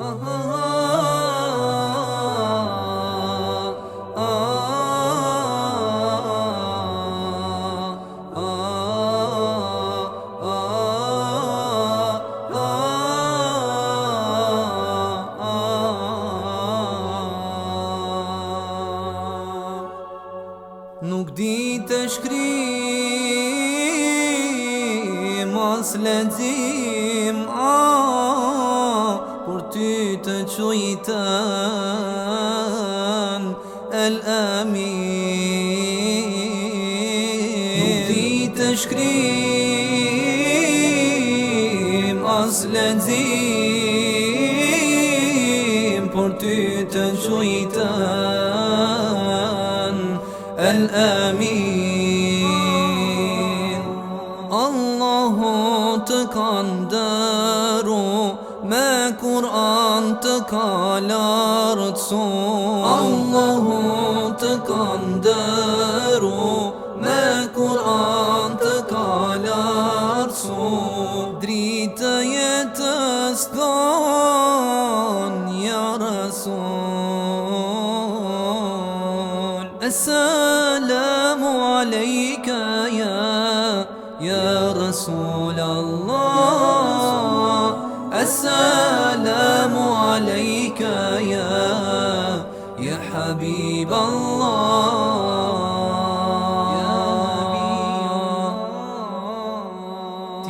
Nuk di të shkrim As ledzim ah, Por ty të qujtan El Amin. Nuk di të shkrim As ledzim Por ty të qujtan El Amin. Allahu të kanë me ku تقدروا ما قرآن تقالرت الله تقدروا ما قرآن تقالرت دريت يتسدون يا رسول السلام عليك يا يا رسول الله السلام عليك يا يا حبيب الله.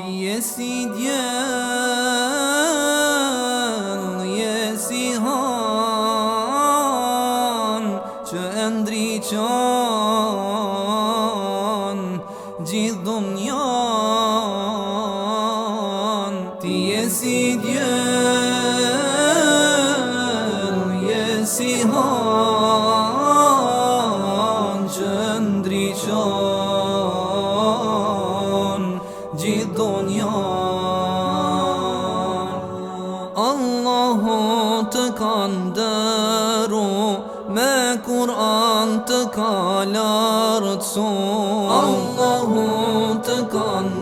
يا يا سيدي يا سيهان dhumjan Ti je si sihan gjëndri qon Gjithë donjan Allahu të kanë Me Kur'an të ka lartësun Allahu të kanë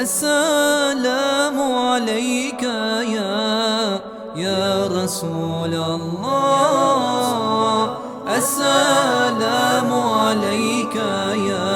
Assalamu alejka ja يا رسول الله. السلام عليك يا